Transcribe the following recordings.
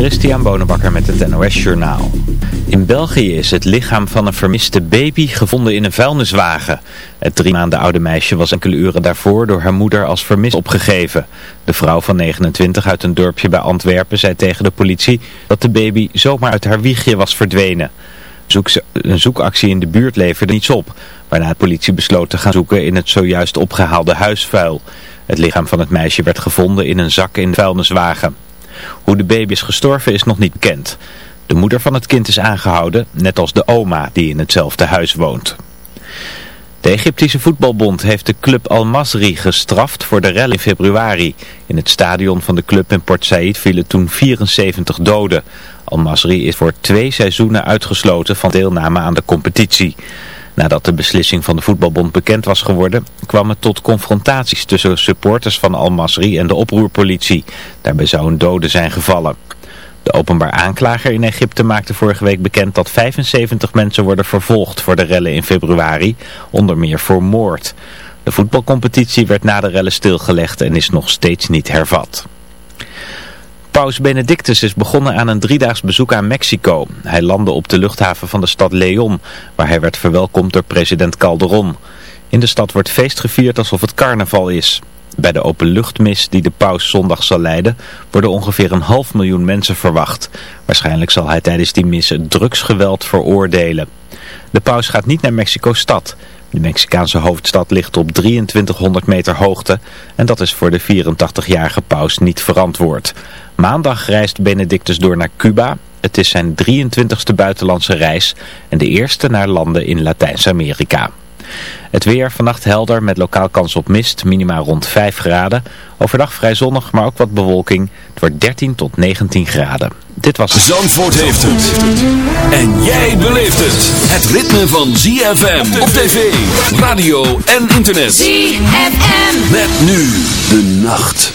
Christian Bonenbakker met het NOS Journaal. In België is het lichaam van een vermiste baby gevonden in een vuilniswagen. Het drie maanden oude meisje was enkele uren daarvoor door haar moeder als vermist opgegeven. De vrouw van 29 uit een dorpje bij Antwerpen zei tegen de politie dat de baby zomaar uit haar wiegje was verdwenen. een zoekactie in de buurt leverde niets op, waarna de politie besloot te gaan zoeken in het zojuist opgehaalde huisvuil. Het lichaam van het meisje werd gevonden in een zak in de vuilniswagen. Hoe de baby is gestorven is nog niet bekend. De moeder van het kind is aangehouden, net als de oma die in hetzelfde huis woont. De Egyptische voetbalbond heeft de club Al-Masri gestraft voor de rel in februari. In het stadion van de club in Port Said vielen toen 74 doden. Al-Masri is voor twee seizoenen uitgesloten van deelname aan de competitie. Nadat de beslissing van de voetbalbond bekend was geworden, kwam het tot confrontaties tussen supporters van Al-Masri en de oproerpolitie. Daarbij zou een dode zijn gevallen. De openbaar aanklager in Egypte maakte vorige week bekend dat 75 mensen worden vervolgd voor de rellen in februari, onder meer voor moord. De voetbalcompetitie werd na de rellen stilgelegd en is nog steeds niet hervat. Paus Benedictus is begonnen aan een driedaags bezoek aan Mexico. Hij landde op de luchthaven van de stad Leon, waar hij werd verwelkomd door president Calderon. In de stad wordt feest gevierd alsof het carnaval is. Bij de openluchtmis die de paus zondag zal leiden worden ongeveer een half miljoen mensen verwacht. Waarschijnlijk zal hij tijdens die mis drugsgeweld veroordelen. De paus gaat niet naar Mexico-stad. De Mexicaanse hoofdstad ligt op 2300 meter hoogte en dat is voor de 84-jarige paus niet verantwoord. Maandag reist Benedictus door naar Cuba. Het is zijn 23ste buitenlandse reis en de eerste naar landen in Latijns-Amerika. Het weer vannacht helder met lokaal kans op mist, minima rond 5 graden. Overdag vrij zonnig, maar ook wat bewolking. Het wordt 13 tot 19 graden. Dit was Zandvoort heeft het. En jij beleeft het. Het ritme van ZFM op tv, radio en internet. ZFM. Met nu de nacht.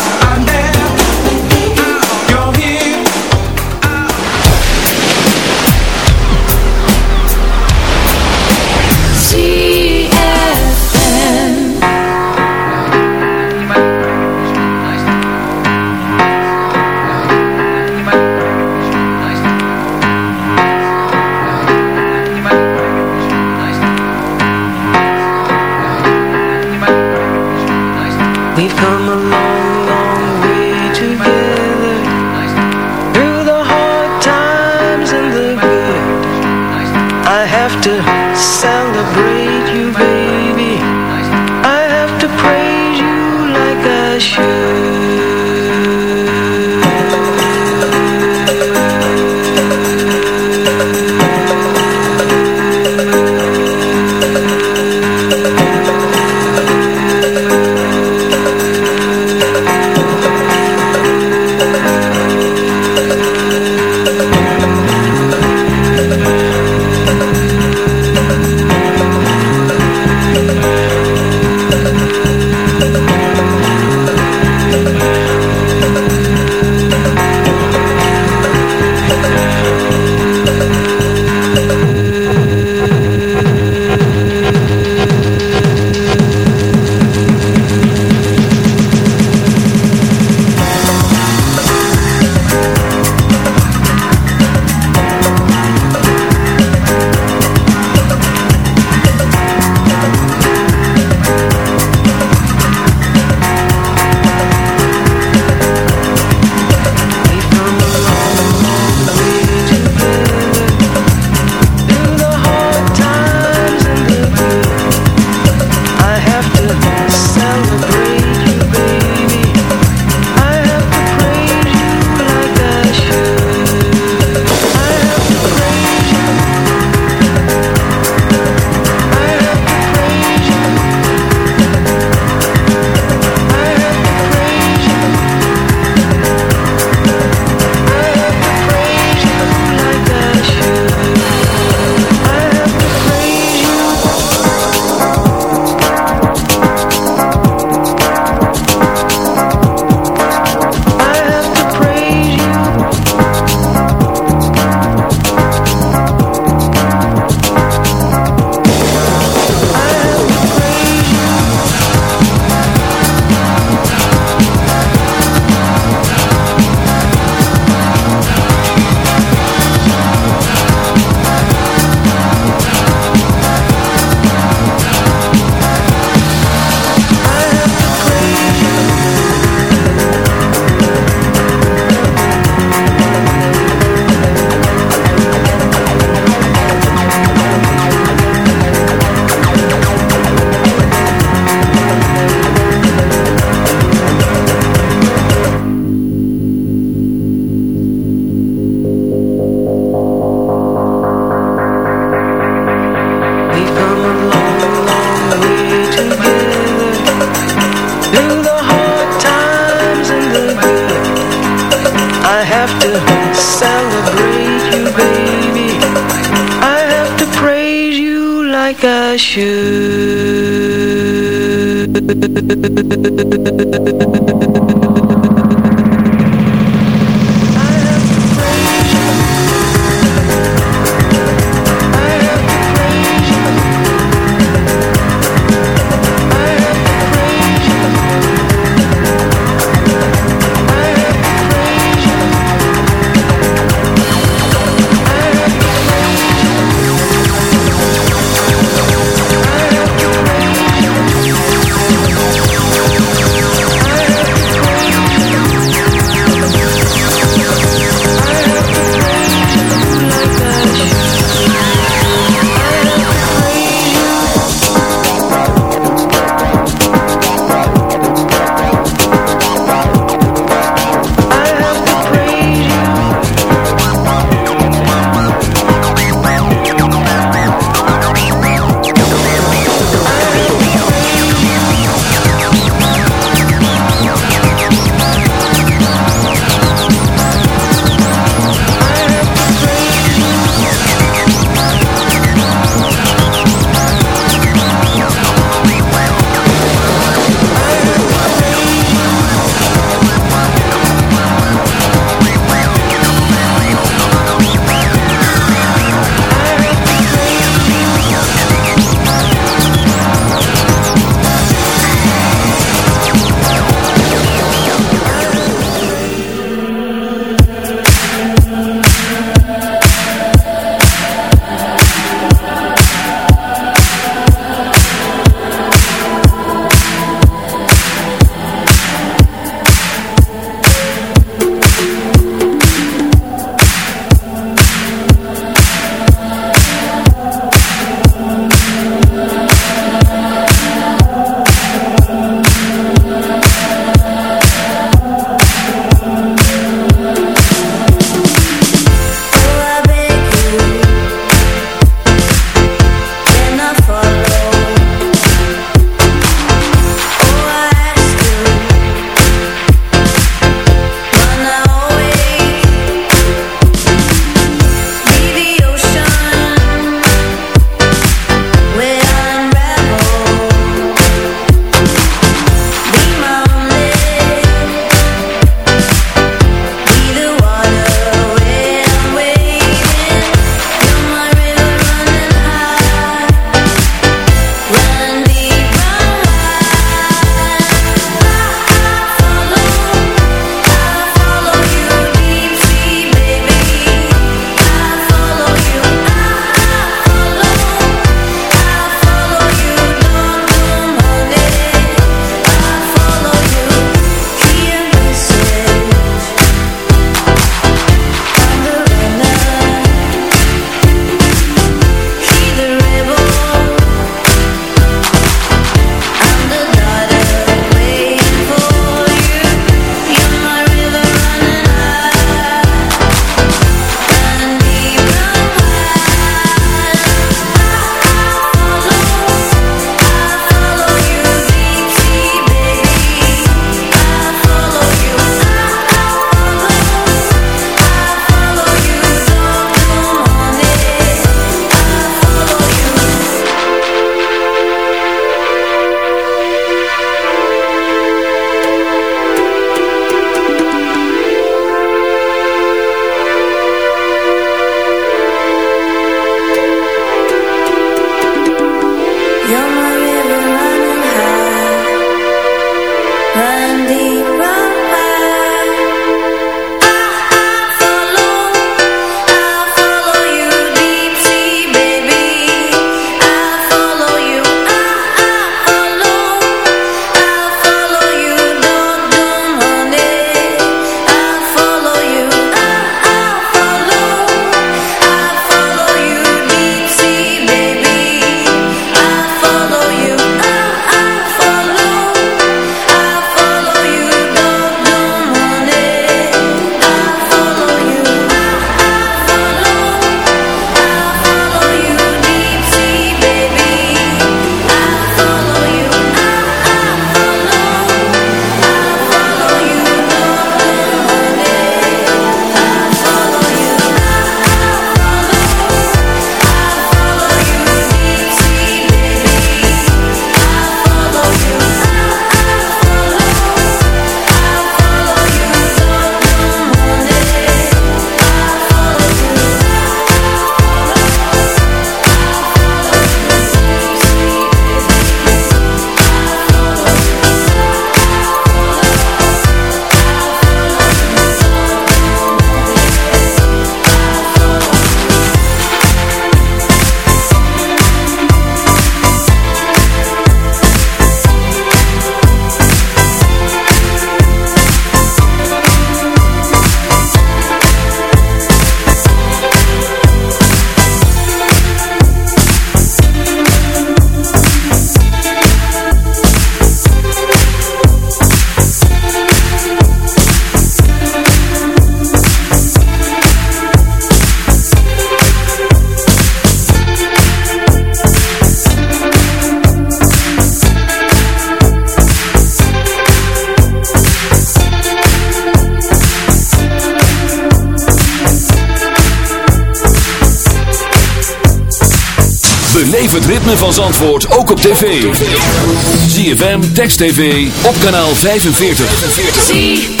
Zie ZFM, Text TV, op kanaal 45.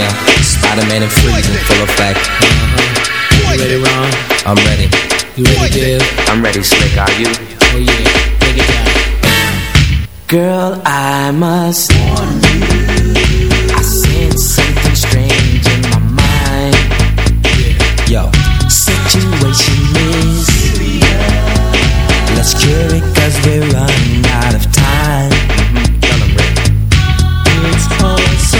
yeah. Spider-Man and freezing, full effect. Uh -huh. You ready, Ron? I'm ready. You ready, Dave? I'm ready, Slick. Are you? Oh yeah, take it down. Girl, I must warn you. I sense something strange in my mind. Yo, situation is serious. Let's cure it cause we're running out of time. Mm-hmm. It's all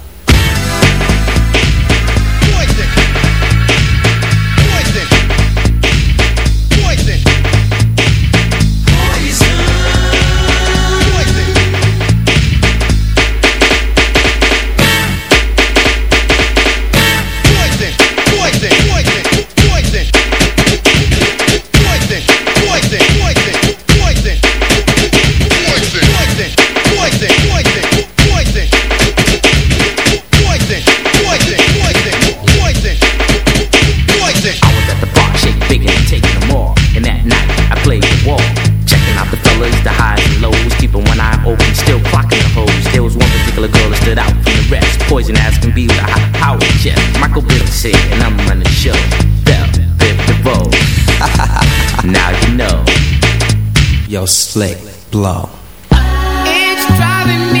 Poison as can be with a high power chest. Michael Bill said, and I'm running the show. Bell, Biv DeVoe. now you know. Yo, slick, blow It's driving me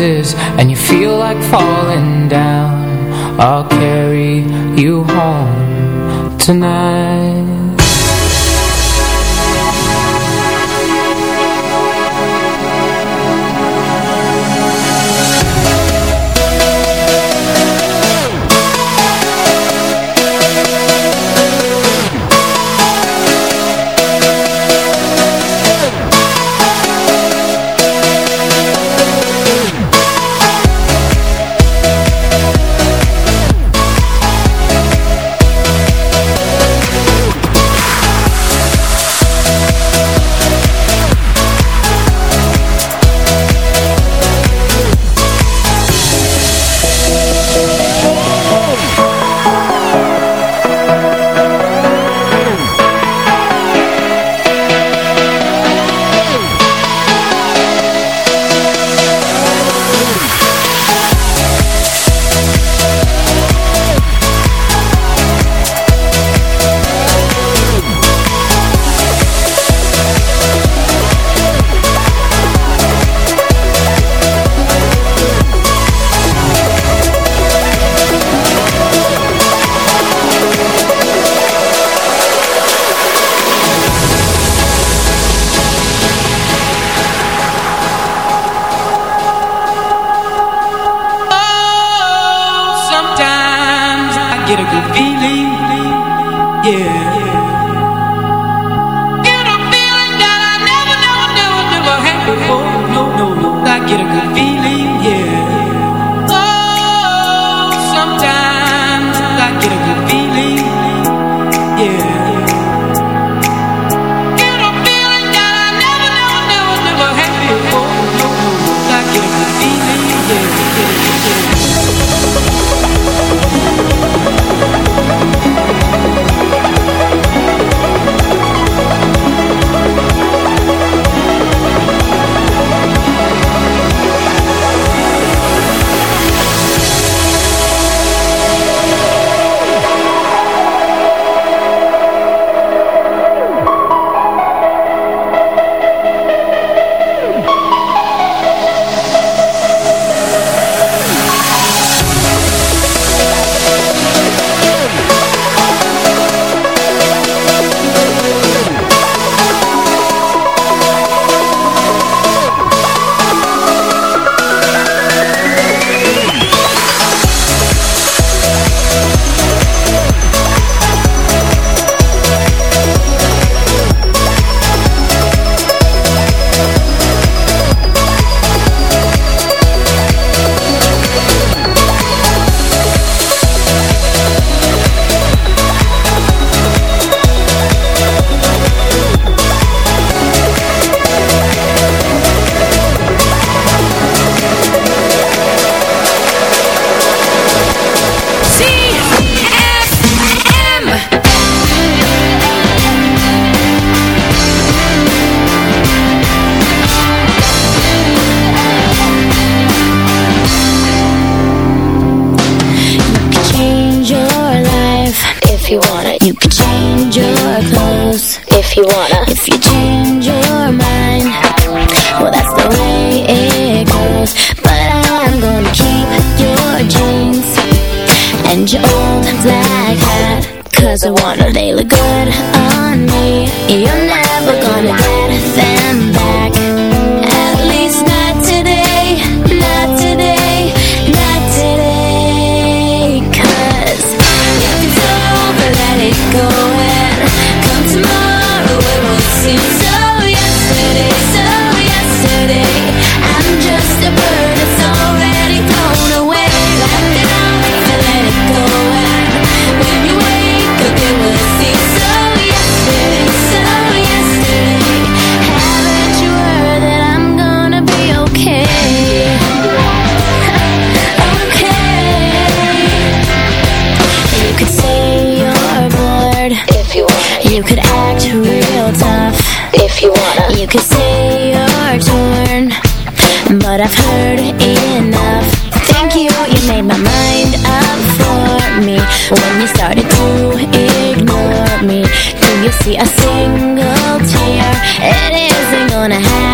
roses and you feel like falling. see a single tear. It isn't gonna happen.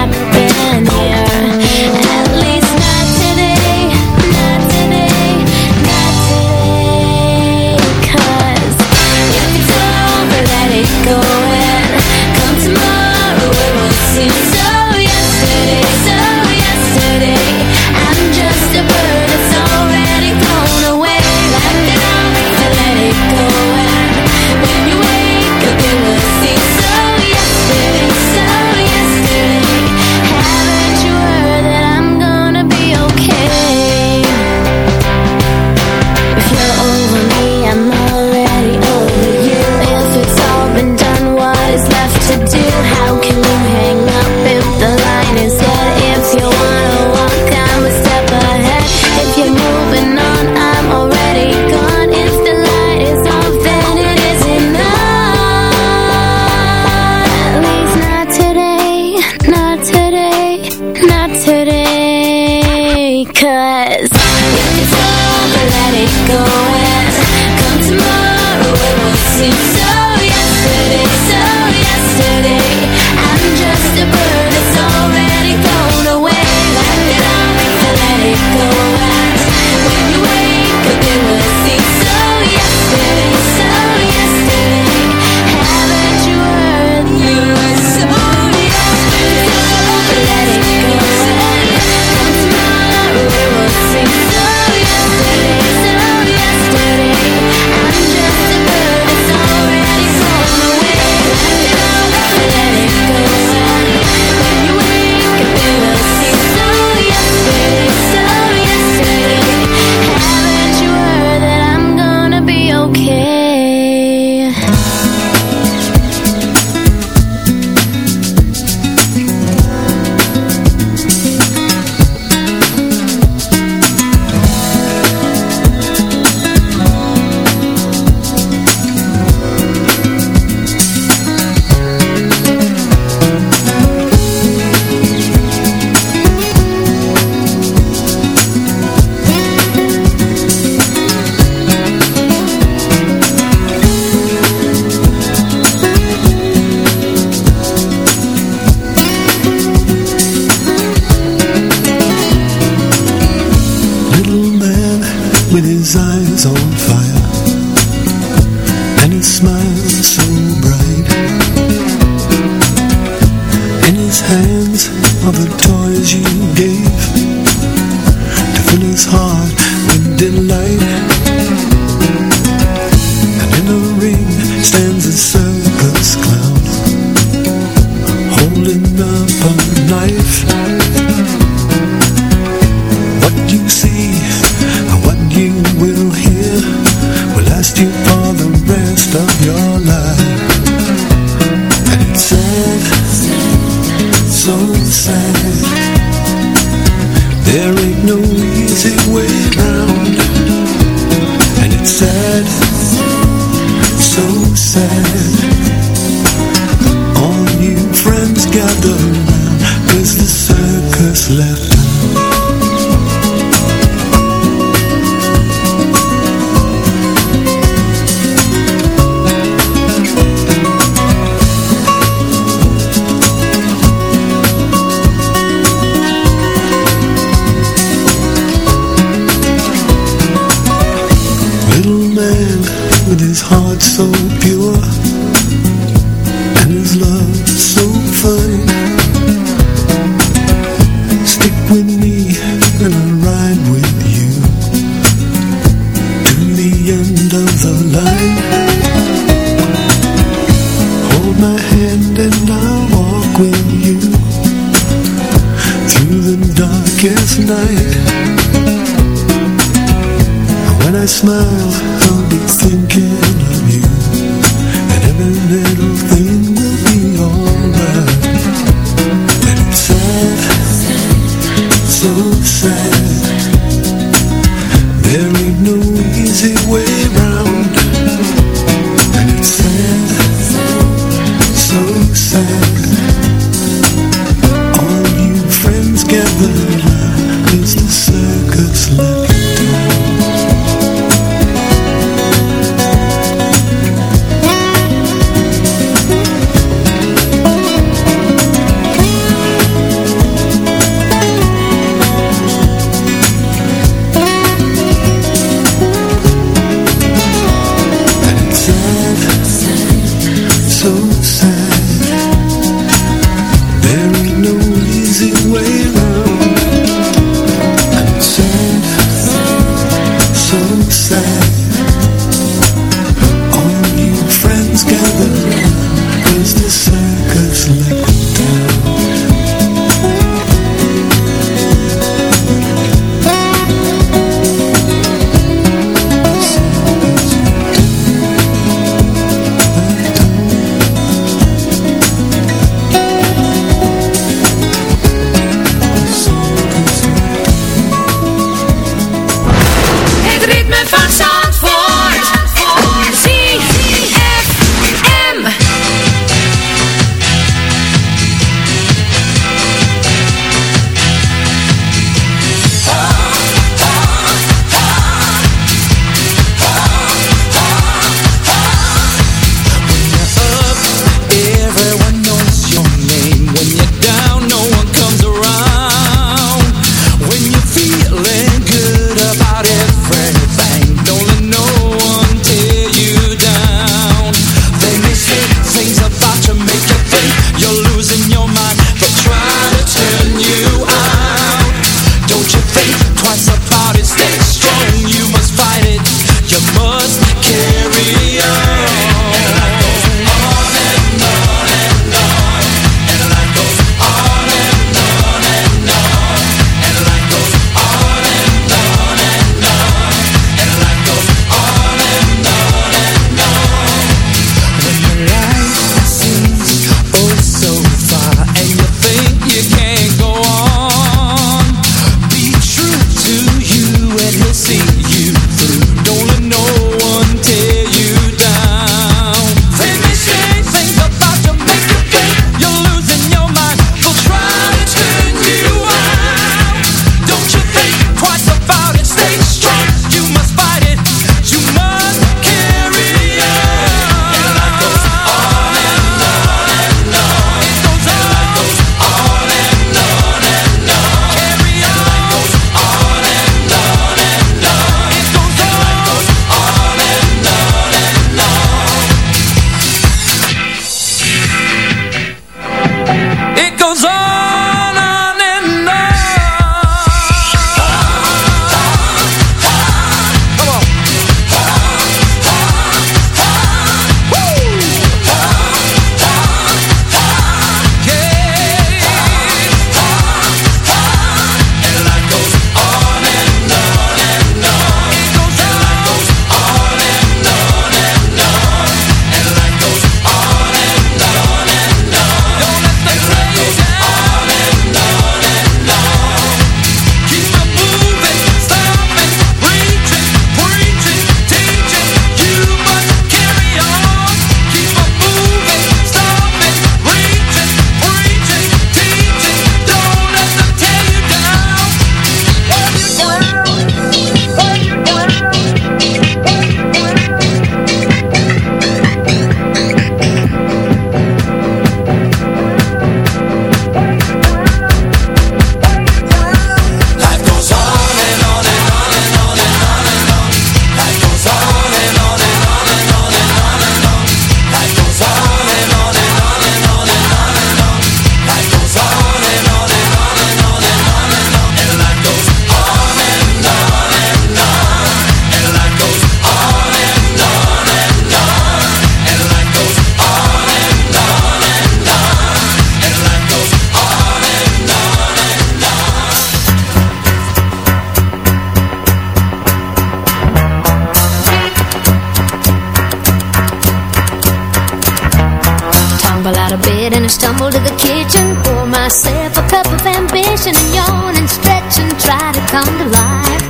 I stumble to the kitchen Pour myself. A cup of ambition And yawn and stretch and try to come to life.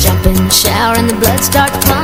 Jump in the shower and the blood starts pumping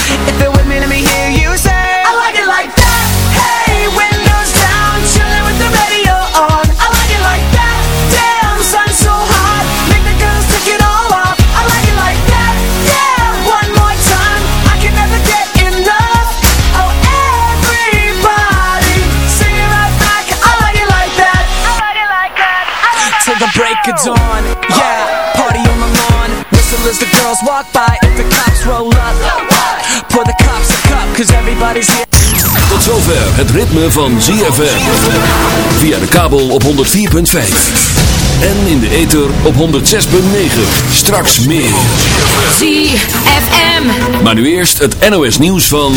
yeah, party on the as the girls walk by, the cops the cops everybody's here. Tot zover het ritme van ZFM Via de kabel op 104.5 En in de ether op 106.9 Straks meer. ZFM Maar nu eerst het NOS nieuws van